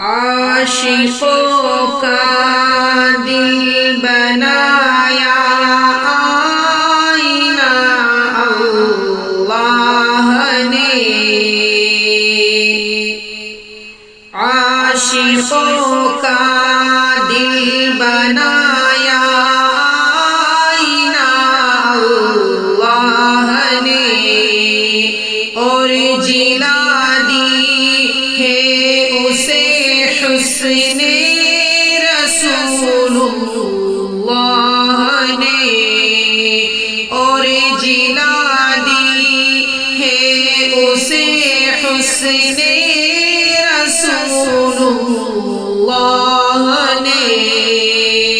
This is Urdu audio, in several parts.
عاشقوں کا دل بنایا آئینہ اللہ نے۔ عاشقوں کا دل بنایا آئینہ اللہ نے۔ اور جلا حسن رسول اللہ نے اور جلا دی ہے اسے حسن رسول اللہ نے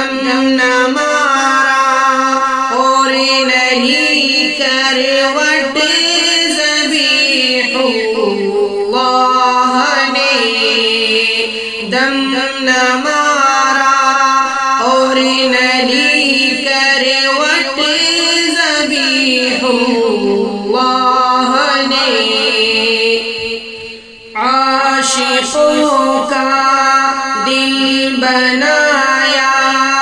دم نہ مارا اور نہیں کروٹ ذبیح اللہ نے دم نہ مارا اور نہیں کروٹ ذبیح اللہ نے عاشقوں کا بنایا۔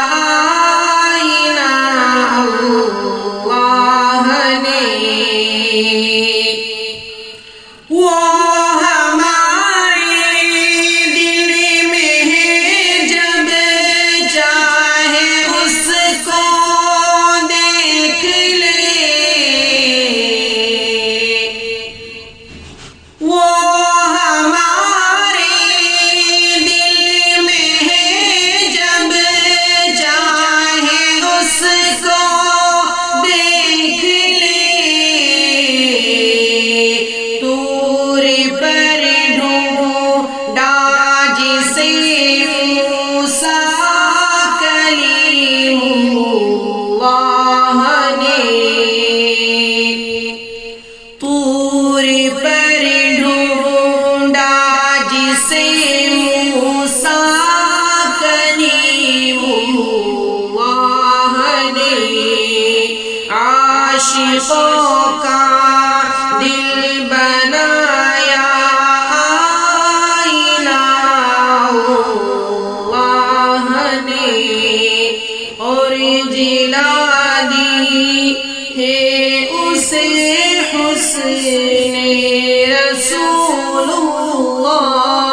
کا دل بنایا آئینہ نے اور جلا دی ہے حسن رسول اللہ